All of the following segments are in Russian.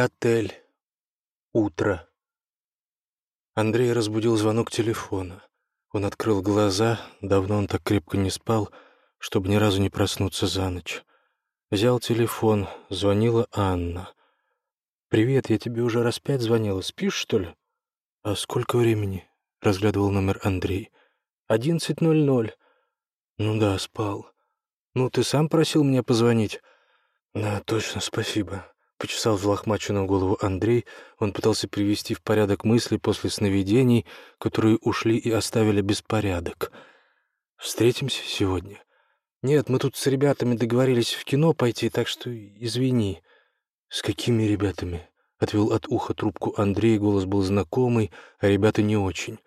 Отель. Утро. Андрей разбудил звонок телефона. Он открыл глаза, давно он так крепко не спал, чтобы ни разу не проснуться за ночь. Взял телефон, звонила Анна. «Привет, я тебе уже раз пять звонила. Спишь, что ли?» «А сколько времени?» — разглядывал номер Андрей. «Одиннадцать ноль ноль». «Ну да, спал. Ну, ты сам просил меня позвонить?» «Да, точно, спасибо». Почесал взлохмаченную голову Андрей. Он пытался привести в порядок мысли после сновидений, которые ушли и оставили беспорядок. «Встретимся сегодня?» «Нет, мы тут с ребятами договорились в кино пойти, так что извини». «С какими ребятами?» — отвел от уха трубку Андрей, голос был знакомый, а ребята не очень.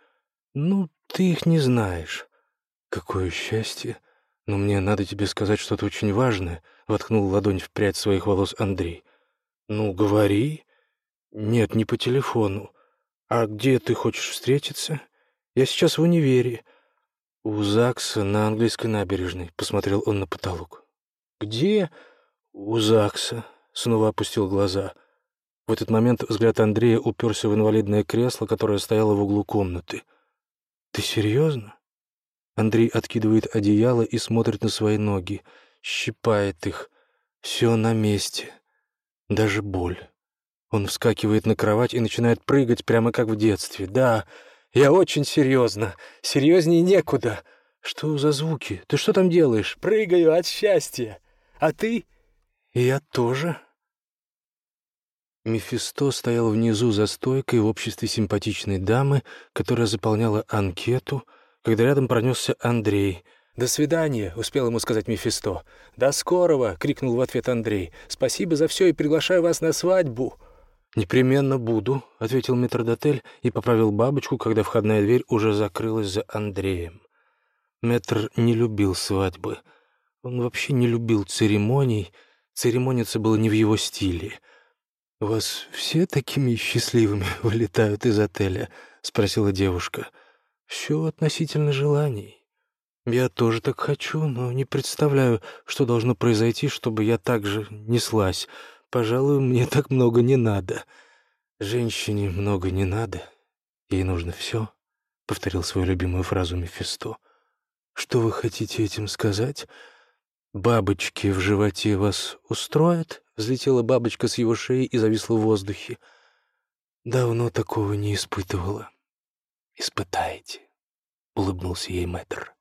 «Ну, ты их не знаешь». «Какое счастье! Но мне надо тебе сказать что-то очень важное», — воткнул ладонь в прядь своих волос Андрей. «Ну, говори». «Нет, не по телефону. А где ты хочешь встретиться?» «Я сейчас в универе». «У ЗАГСа на английской набережной», — посмотрел он на потолок. «Где?» «У ЗАГСа», — снова опустил глаза. В этот момент взгляд Андрея уперся в инвалидное кресло, которое стояло в углу комнаты. «Ты серьезно?» Андрей откидывает одеяло и смотрит на свои ноги, щипает их. Все на месте даже боль. Он вскакивает на кровать и начинает прыгать прямо как в детстве. «Да, я очень серьезно. Серьезнее некуда. Что за звуки? Ты что там делаешь? Прыгаю от счастья. А ты?» «И я тоже». Мефисто стоял внизу за стойкой в обществе симпатичной дамы, которая заполняла анкету, когда рядом пронесся Андрей — «До свидания», — успел ему сказать Мефисто. «До скорого», — крикнул в ответ Андрей. «Спасибо за все и приглашаю вас на свадьбу». «Непременно буду», — ответил метрдотель и поправил бабочку, когда входная дверь уже закрылась за Андреем. Метр не любил свадьбы. Он вообще не любил церемоний. Церемониться было не в его стиле. «У вас все такими счастливыми вылетают из отеля?» — спросила девушка. «Все относительно желаний». Я тоже так хочу, но не представляю, что должно произойти, чтобы я так же неслась. Пожалуй, мне так много не надо. Женщине много не надо. Ей нужно все, — повторил свою любимую фразу Мефисто. Что вы хотите этим сказать? Бабочки в животе вас устроят? Взлетела бабочка с его шеи и зависла в воздухе. Давно такого не испытывала. Испытаете, — улыбнулся ей мэтр.